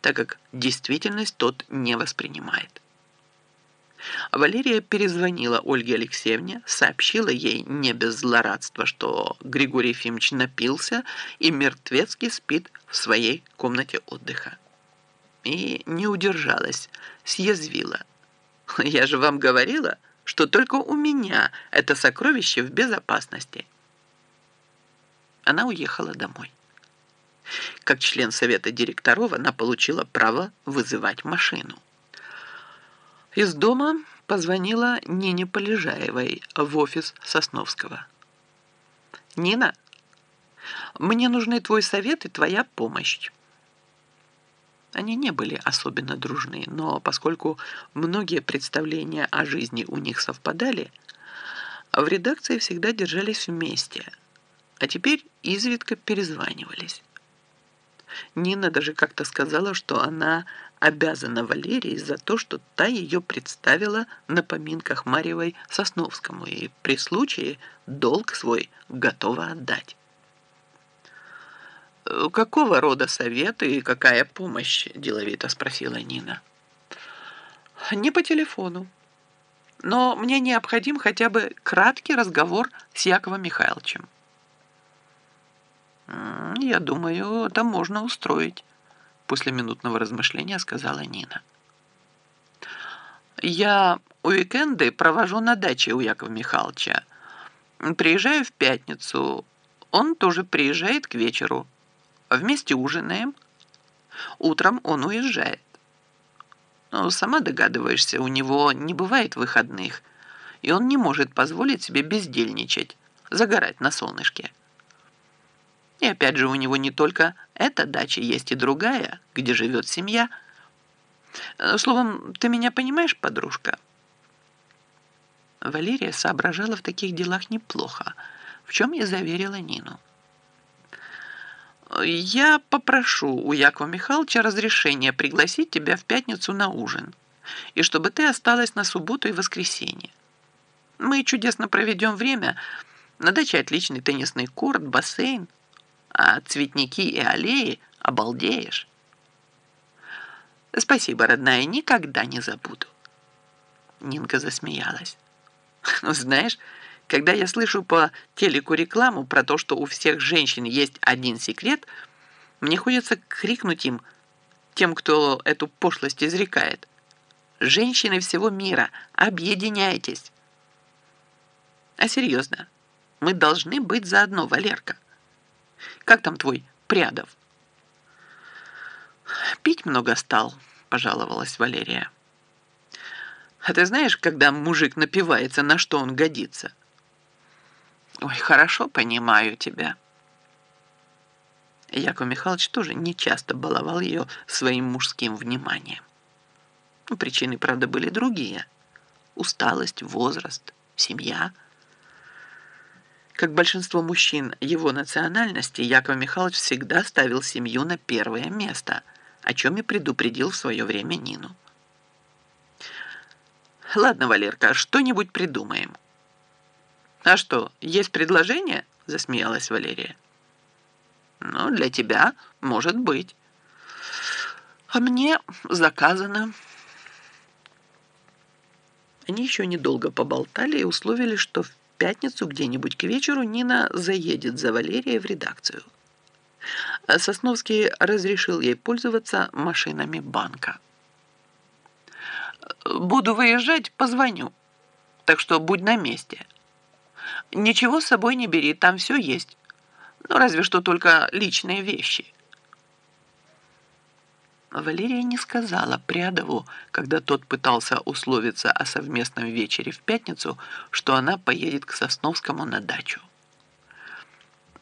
так как действительность тот не воспринимает. Валерия перезвонила Ольге Алексеевне, сообщила ей не без злорадства, что Григорий Ефимович напился и мертвецки спит в своей комнате отдыха. И не удержалась, съязвила. «Я же вам говорила, что только у меня это сокровище в безопасности». Она уехала домой. Как член совета директоров она получила право вызывать машину. Из дома позвонила Нине Полежаевой в офис Сосновского. «Нина, мне нужны твой совет и твоя помощь». Они не были особенно дружны, но поскольку многие представления о жизни у них совпадали, в редакции всегда держались вместе, а теперь изредка перезванивались. Нина даже как-то сказала, что она обязана Валерии за то, что та ее представила на поминках Марьевой Сосновскому и при случае долг свой готова отдать. «Какого рода советы и какая помощь?» – деловито спросила Нина. «Не по телефону. Но мне необходим хотя бы краткий разговор с Яковом Михайловичем». «Я думаю, это можно устроить», — после минутного размышления сказала Нина. «Я уикенды провожу на даче у Якова Михайловича. Приезжаю в пятницу, он тоже приезжает к вечеру. Вместе ужинаем. Утром он уезжает. Ну, сама догадываешься, у него не бывает выходных, и он не может позволить себе бездельничать, загорать на солнышке». И опять же, у него не только эта дача, есть и другая, где живет семья. Э, словом, ты меня понимаешь, подружка?» Валерия соображала в таких делах неплохо, в чем я заверила Нину. «Я попрошу у Якова Михайловича разрешения пригласить тебя в пятницу на ужин, и чтобы ты осталась на субботу и воскресенье. Мы чудесно проведем время. На даче отличный теннисный корт, бассейн а цветники и аллеи обалдеешь. Спасибо, родная, никогда не забуду. Нинка засмеялась. Ну, знаешь, когда я слышу по телеку рекламу про то, что у всех женщин есть один секрет, мне хочется крикнуть им, тем, кто эту пошлость изрекает. Женщины всего мира, объединяйтесь. А серьезно, мы должны быть заодно, Валерка. Как там твой Прядов?» «Пить много стал», — пожаловалась Валерия. «А ты знаешь, когда мужик напивается, на что он годится?» «Ой, хорошо понимаю тебя». Яков Михайлович тоже нечасто баловал ее своим мужским вниманием. Ну, причины, правда, были другие. Усталость, возраст, семья — как большинство мужчин его национальности, Яков Михайлович всегда ставил семью на первое место, о чем и предупредил в свое время Нину. «Ладно, Валерка, что-нибудь придумаем». «А что, есть предложение?» – засмеялась Валерия. «Ну, для тебя, может быть. А мне заказано». Они еще недолго поболтали и условили, что в пятницу где-нибудь к вечеру Нина заедет за Валерией в редакцию. Сосновский разрешил ей пользоваться машинами банка. «Буду выезжать, позвоню, так что будь на месте. Ничего с собой не бери, там все есть. Ну, разве что только личные вещи». Валерия не сказала Прядову, когда тот пытался условиться о совместном вечере в пятницу, что она поедет к Сосновскому на дачу.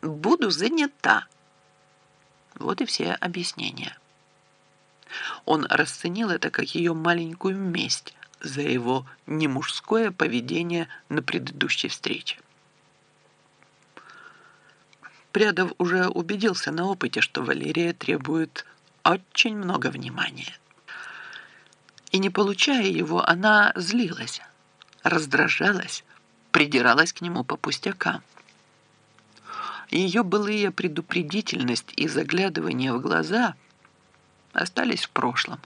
«Буду занята». Вот и все объяснения. Он расценил это как ее маленькую месть за его немужское поведение на предыдущей встрече. Прядов уже убедился на опыте, что Валерия требует очень много внимания. И не получая его, она злилась, раздражалась, придиралась к нему по пустякам. Ее былые предупредительность и заглядывание в глаза остались в прошлом.